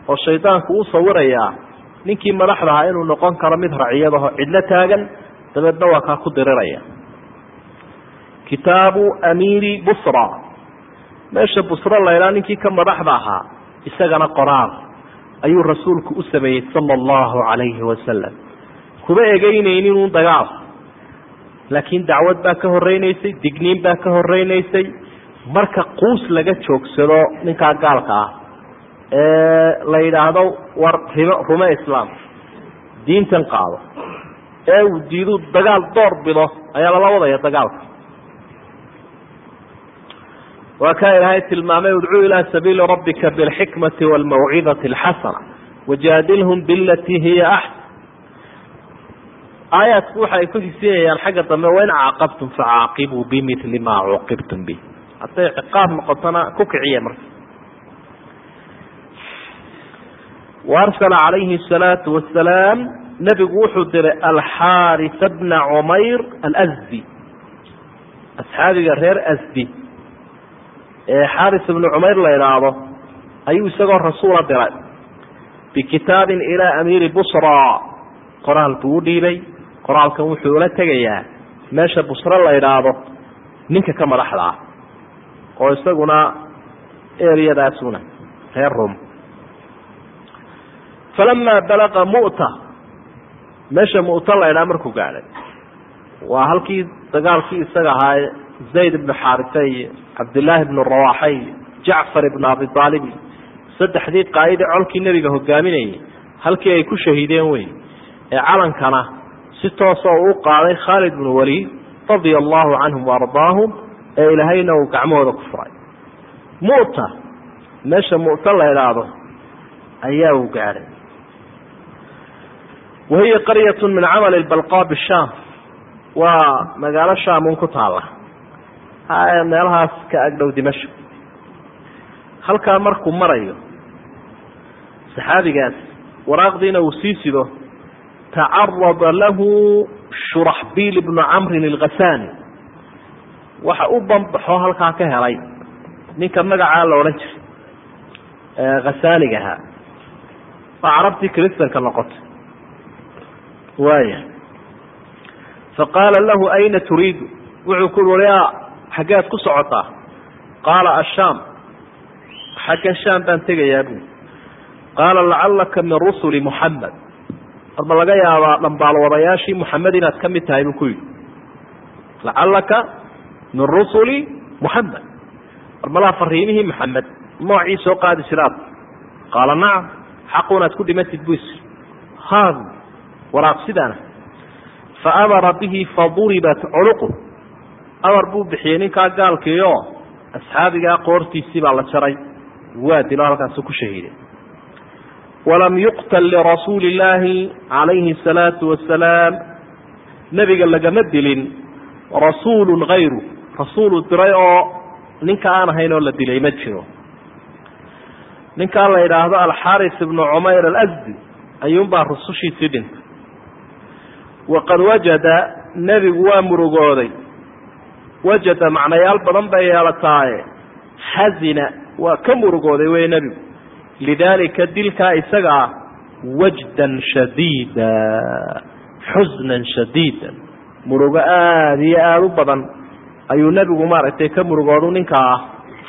oo shaydaanku u sawirayaa ninkii madaxda ahaa inuu noqon karo mid raciyadaho cidlo taagan dabeedna waa kaa ku diriraya kitaabu amiiri busra. Meesha busro laydhaa ninkii ka madaxda ahaa isagana qoraal ayuu rasuulku u sameeyey sala allahu calayhi wasalam kuma egeynaynin un dagaal laakiin dacwad baa ka horeynaysay digniin baa ka horeynaysay marka quus laga joogsado ninkaa gaalka ah ee la yidhaahdo war rimo rume islaam diintan qaado ee uu diidu dagaal door bido ayaa lala wadaya dagaalka. Waa kaa ilaahay tilmaamay udcuu ilaa sabiili rabbika bilxikmati waalmawcidati alxasana wajaadilhum bilatii hiya axsan aayaadku waxay ku hisinayaan xagga dambe wain caaqabtum facaaqibuu bimili maa cuuqibtum bih hadday ciqaab noqotona ku kiciya marka. Waarsala calayhi asalaatu wasalaam nebigu wuxuu diray alxaarisa bna cumayr alasdi asxaabiga reer asdi ee xaaris ibnu cumayr la idhaahdo ayuu isagoo rasuula diray. Bikitaabin ilaa amiiri busra. Qoraal buu u dhiibay qoraalkan wuxuu ula tegayaa. Meesha busro la idhaahdo ninka ka madaxda ah oo isaguna eriyadaasuna reer rum falamaa balaqa mu'ta meesha mu'ta la idhaha markuu gaadhay waa halkii dagaalkii isaga ahaa zayd ibnu xaarise iyo cabdillaahi ibnu rawaaxa iyo jacfar ibnu abi aalib saddexdii qaa'idee colkii nebiga hogaaminayay halkii ay ku shahiideen wey ee calankana si toosoo uu qaaday khaalid bnu waliid radia allahu canhum waardaahum ee ilaahayna uu gacmahooda ku furay. Mu'ta meesha mu'ta la idhaahdo ayaa uu gaadhay wahiya qaryatu min camali balqaa bishaam. Waa magaalo shaamun ku taalla. Meelahaas ka agdhow dimashq halkaa markuu marayo saxaabigaas waraaqdiina uu sii sido tacarada lahu shuraxbiil ibnu camrin alkhasaani waxa u banbaxo halkaa ka helay. Ninka magacaa la odhan jiray ee khasaaniga ahaa. Waa carabtii kristanka noqotay. Waaya faqaala lahu ayna turiidu? Wuxuu ku uri a xaggead ku socotaa. Qaala ashaam. Xagga shaam baan tegayaa bui qaala lacallaka min rusuli muxamed warma laga yaabaa dhambaalwadayaashii muxamed inaad ka mid tahay buu ku yidhi. Lacallaka min rusuli muxamed war malaa fariimihii maxamed noocii soo qaadi jiraad qaala nacam xaqunaad ku dhimatid buu is haad waraaq sidaana. Fa amara bihi faduribat cunuqu. Amar buu bixiyey ninkaa gaalkiio asxaabigaa qoortiisii baa la jaray. Waa dilo halkaasu ku shahiiday walam yuqtal lirasuuli illaahi calayhi asalaatu wasalaam nebiga lagama dilin. Rasuulun hayru rasuulu diray oo ninka aan ahayn oo la dilay ma jiro. Ninkaa la yidhaahdo alxaris ibnu cumayr alasdi ayuunbaa rusushiisii dhintay. Waqad wajada nebigu waa murugooday. Wajada macnayaal badan bay yeelataaye. Xazina waa ka murugooday wey nebigu. Lidaalika dilkaa isaga ah wajdan shadiida. Xusnan shadiidan. Murugo aada iyo aada u badan ayuu nebigu maaragtay ka murugoodu ninkaa ah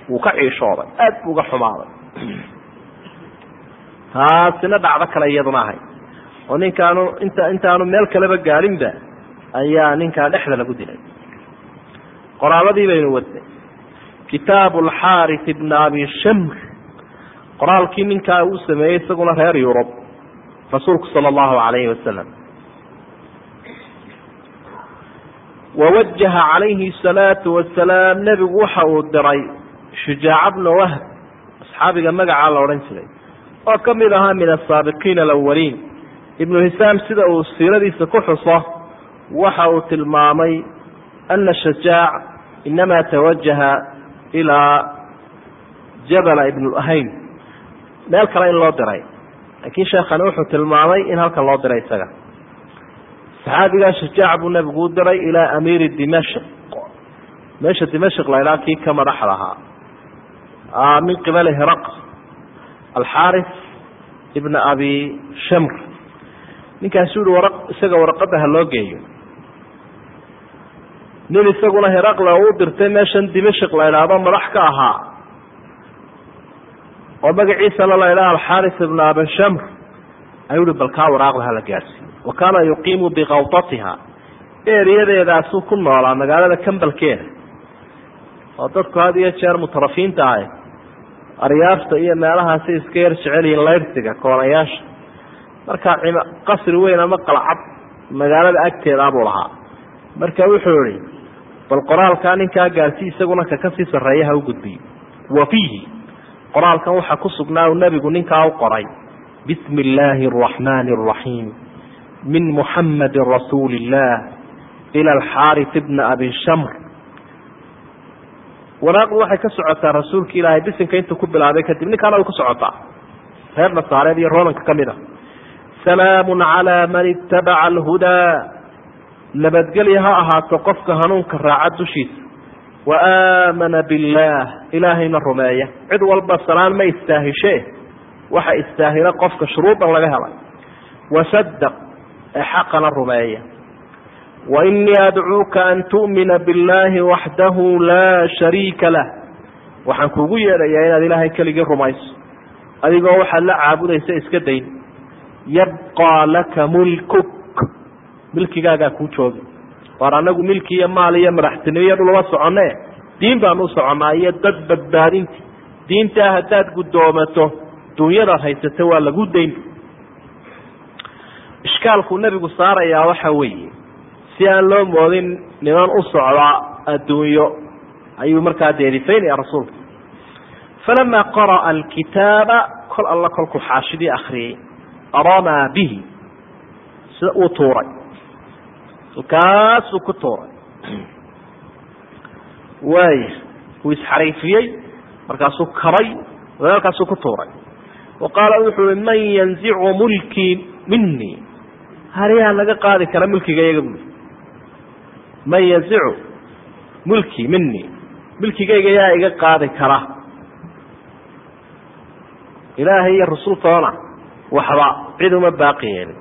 wuu ka ciishooday aad buu uga xumaaday. Taasina dhacdo kale iyaduna ahay. Oo ninkaanu inta intaanu meel kaleba gaadhinba ayaa ninkaa dhexda lagu dilay. Qoraaladii baynu wadnay. Kitaabu alxaaris ibna abi shamr. Qoraalkii ninkaa uu sameeyey isaguna reer yurub rasuulku sala allahu calayhi wasalam wawajaha calayhi asalaatu wasalaam nebigu waxa uu diray shujaaca bna wahb asxaabiga magacaa la odhan jiray oo ka mid ahaa min asaabiqiina alawaliin ibnu hisaam sida uu siiradiisa ku xuso waxa uu tilmaamay ana shajaac inamaa tawajaha ilaa jabala ibn ahayn meel kale in loo diray laakiin sheekhani wuxuu tilmaamay in halkan loo diray isaga saxaabigaa shajaac buu nebigu u diray ilaa amiiri dimashq. Meesha dimashq la ydhaha kii ka madaxda ahaa min qibali hiraq alxaaris ibna abi shamr. Ninkaasuu yihi wara isaga warqadda ha loo geeyo. Nin isaguna hiraqle uu dirtay meeshan dimashik la idhaahdo madax ka ahaa. Oo magaciisana la idhaha alxaaris ibna abi shamr ayuu hi balkaa waraaqda hala gaadhsiiyo wa kaana yuqiimu bikawdatiha eeriyadeedaasuu ku noolaa magaalada kambalkeeda. Oo dadku had iyo jeer mutarafiinta ahy aryaafta iyo meelahaasi iska yar jecel yihiin layrsiga koonayaasha markaa qasri weyn ama qalcad magaalada agteeda buu lahaa. Marka wuxuu ihi bal qoraalkaa ninkaa gaarsi isaguna ka ka sii sarreeya ha u gudbiyo wa fiihi qoraalkan waxaa ku sugnaa uu nebigu ninkaa u qoray bismi illaahi araxmaani araxiim min muxamadin rasuuli illah ila alxaaris bna abi shamr. Waraaqdu waxay ka socotaa rasuulka ilaahay bisinka intuu ku bilaabay kadib ninkaana way ku socotaa. Reer nasaareed iyo romanka ka mid a salaamun calaa man itabaca alhudaa nabadgelya ha ahaato qofka hanuunka raaca dushiisa. Wa aamana billaah ilaahayna rumeeya. Cid walba salaan ma istaahishe waxa istaahila qofka shuruudan laga helay. Wasadaq ee xaqana rumeeya. Wainii adcuuka an tu'mina biاllaahi waxdahu laa shariika lah. Waxaan kugu yeedhayaa inaad ilaahay keligii rumayso. Adigoo waxaad la caabudaysa iska dayn. Yabqaa laka mulkuk. Milkigaagaa kuu joogi. Waar anagu milki iyo maal iyo madaxtinimo iyo dhulama soconne diin baan u soconnaa iyo dad badbaadinti diintaa haddaad guddoomato dunyadaad haysato waa lagu dayn. Ishkaalkuu nebigu saarayaa waxa weeye si aan loo moodin niman u socda adduunyo ayuu markaa deerifaynaya rasuulka. Falamaa qara'a alkitaaba kol alla kolkuu xaashidii akriyey ramaa bihi sida uu tuuray. Halkaasuu ku tuuray. Waaya wuu isxariifiyey markaasuu kabay walaalkaasuu ku tuuray wa qaala wuxuu i man yanzicu mulkii minii hariyaa laga qaadi kara milkiga iyaga bui man yanzicu mulkii minii milkigayga yaa iga qaadi kara. Ilaahay iyo rasuultoona waxba cid uma baaqi yeelin.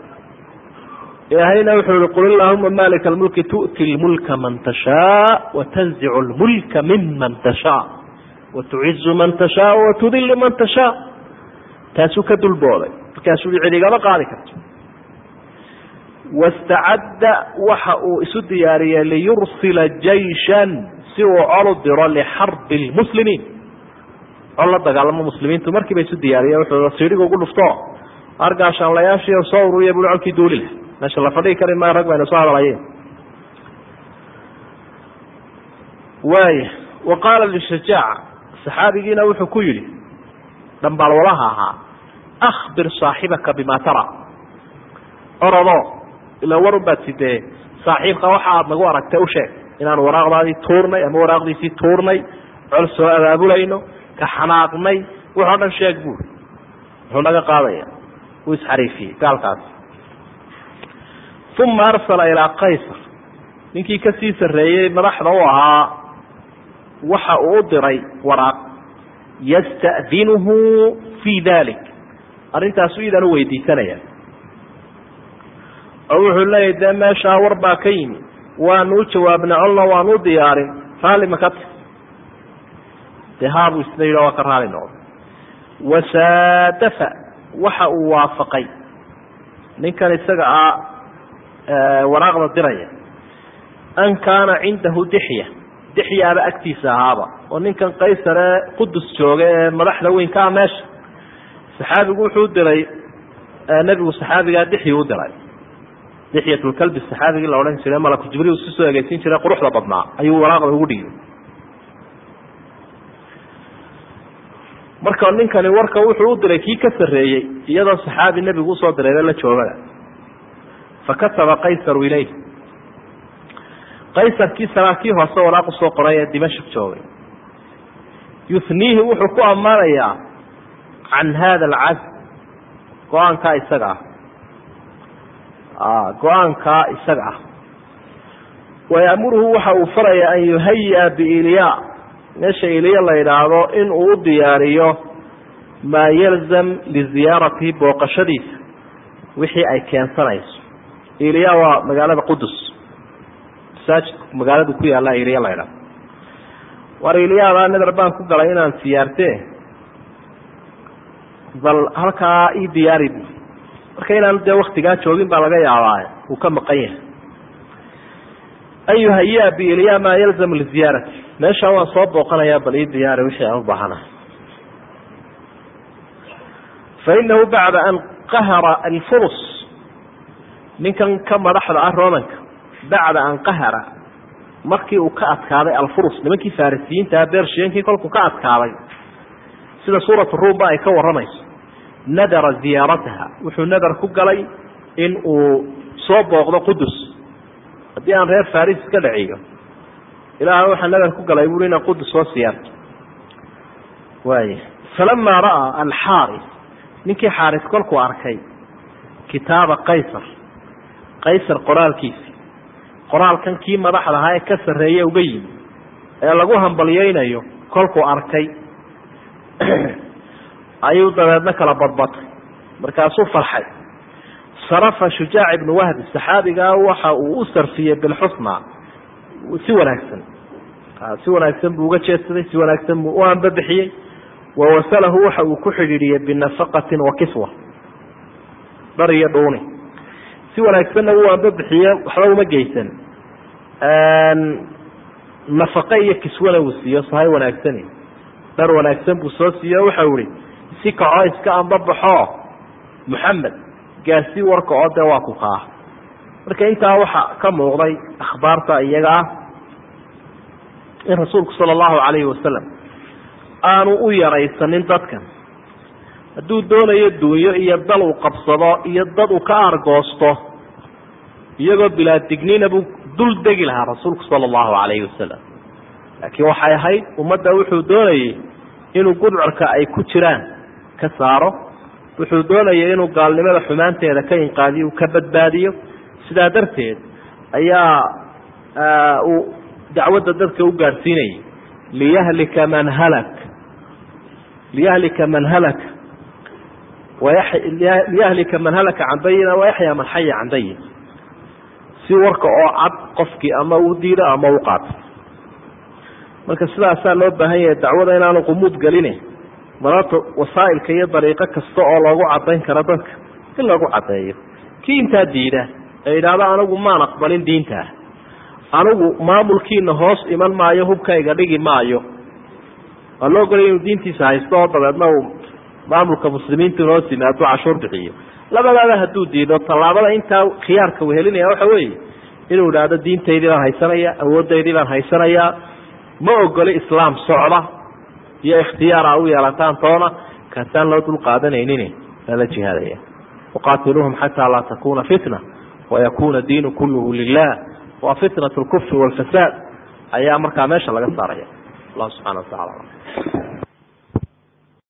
Ilaahayna wuxuu yihi qul illaahuma malika almulki tu'ti lmulka man tashaa watanzicu lmulka miman tashaa watucizu man tashaa watudilu man tashaa taasuu ka dulbooday markaasuu i cid igama qaadi karto wastacadda waxa uu isu diyaariyey liyursila jayshan si uu colu diro lixarbi lmuslimiin col la dagaalamo muslimiintu markiiba isu diyaariye wuxuu siidhiga ugu dhufto argaashaanlayaashii soo ururiya bui colkii duulila meesha la fadhigi kari maayo rag bayna soo hadalaye waaya wa qaala lishajaaca saxaabigiina wuxuu ku yidhi dhambaalwalaha ahaa akbir saaxibaka bima tara orodo ila warun baad sidee saaxiibka waxa aad nagu aragtay usheeg inaanu waraaqdaadii tuurnay ama waraaqdiisii tuurnay col soo abaabulayno ka xanaaqnay wuxoo dhan sheeg buuri wuxuu naga qaadaya wuu isxariifiyey gaalkaas uma arsala ilaa qaysar ninkii ka sii sarreeyey madaxda u ahaa waxa uu u diray waraaq yasta'dinuhu fii dalik arrintaasu idan u weydiisanaya oo wuxuu leeyahy dee meeshaa war baa ka yimi. Waanu u jawaabnay colna waanu u diyaarin. Raalli maka ta dee haabuu isna yidhi waa ka raali noqday wasaadafa waxa uu waafaqay. Ninkan isaga ah waraaqda diraya. An kaana cindahu dixya. Dixyaaba agtiisa ahaaba. Oo ninkan qaysar ee qudus jooga ee madaxda weyn ka ah meesha saxaabigu wuxuu diray nebigu saxaabigaa dixyi u diray. Dixyatulkalbi saxaabigii la odhan jiray malaku jibriil si soo egeysin jiray quruxda badnaa ayuu waraaqda ugu dhiibay marka ninkani warka wuxuu u diray kii ka sarreeyey iyadoo saxaabi nebigu u soo dirayba la joogada fakataba qaysaru ilayh qaysarkii kii hoose waraaq u soo qoray ee dimashq joogay. Yuniihi wuxuu ku ammaanayaa can hada alcazm go'aankaa isaga ah go'aankaa isaga ah wayamuruhu waxa uu faraya an yuhaya biilya meesha iliya la yidhaahdo in uu u diyaariyo maa yalzam liziyaaratihi booqashadiisa wixii ay keensanayso iliya waa magaalada qudus masaajidku magaaladu ku yaalla iliya la ydhaahdo war iliyadaa nadar baan ku galay inaan siyaarte bal halkaa ii diyaari bu marka inaan dee waktigaa joogin baa laga yaabaa uu ka maqan yahay. An yuhayaa biiliya maa yalzamu liziyaarati meeshaa waan soo booqanayaa bal ii diyaari wixii aan u baahanahay. Fainahu bacda an qahara alfurus. Ninkan ka madaxda ah romanka bacda an qahara markii uu ka adkaaday alfurus nimankii farisiyiintaa bershiyankii kolkuu ka adkaaday sida suuratu ruumba ay ka waramayso nadara ziyaarataha. Wuxuu nadar ku galay in uu soo booqdo qudus. Haddii aan reer faris iska dhaciyo ilaaha waxaa nadar ku galay buui inaan qudus soo siyaarto. Waay. Falamaa ra'aa alxaaris ninkii xaaris kolkuu arkay kitaaba qaysar qaysar qoraalkiisi. Qoraalkan kii madaxda ahaa ee ka sarreeye uga yimi ee lagu hambalyeynayo kolkuu arkay ayuu dabeedna kala badbatay. Markaasuu farxay. Sarafa shujaac ibnu wahbi saxaabigaa waxa uu u sarfiyey bilxusna si wanaagsan si wanaagsan buu uga jeedsaday si wanaagsan buu u ambabixiyey wawasalahu waxa uu ku xidhiidhiyey binafaqatin wa kiswa dhar iyo dhuuni. Si wanaagsanna uu ambabixiye waxba uma geysan. Nafaqe iyo kiswana uu siiyo sahay wanaagsani dhar wanaagsan buu soo siiyo waxau ihi si kacoo iska ambabaxoo muxamed gaarsii warka oo dee waa ku kaa marka intaa waxa ka muuqday akhbaarta iyaga ah in rasuulku sala allahu calayhi wasalam aanu u yaraysanin dadkan. Hadduu doonayo duunyo iyo dal uu qabsado iyo dad uu ka argoosto iyagoo bilaa digniina buu dul degi lahaa rasuulku sala allahu calayhi wasalam laakiin waxay ahayd ummadda wuxuu doonayey inuu gudcorka ay ku jiraan ka saaro wuxuu doonayay inuu gaalnimada xumaanteeda ka inqaadiyo uu ka badbaadiyo. Sidaa darteed ayaa uu dacwadda dadka u gaadhsiinayay liyahlika man halak. Liyahlika man halaka liyahlika man halaka can bayina wayaxya man xaya can bayin si warka oo cad qofkii ama u diido ama u qaato. Marka sidaasaa loo baahan yahay dacwada inaanu qumuud gelin marata wasaa'ilka iyo dariiqo kasta oo loogu cadayn karo dadka in lagu cadeeyo kii intaa diida? Ee idhaahdo anigu maan aqbalin diintaa anigu maamulkiina hoos iman maayo hubkayga dhigi maayo. Waa loo golay inuu diintiisa haysto oo dabeedna uu maamulka muslimiinta hoos yimaado cashuur bixiyo. Labadaaba hadduu diido tallaabada intaa khiyaarka uu helinaya waxa weeye inuu idhaahdo diintaydii baan haysanaya awoodaydii baan haysanayaa ma ogoli islaam socda iyo ikhtiyaar a u yeelataan toona kaasaan loo dul qaadanaynin lala jihaadaya. Waqaatiluuhum xataa laa takuna fitna wayakuna diinu kulluhu lilah waa fitnat lkufri walfasaad. Ayaa markaa meesha laga saaraya. Allah subxana wa tacala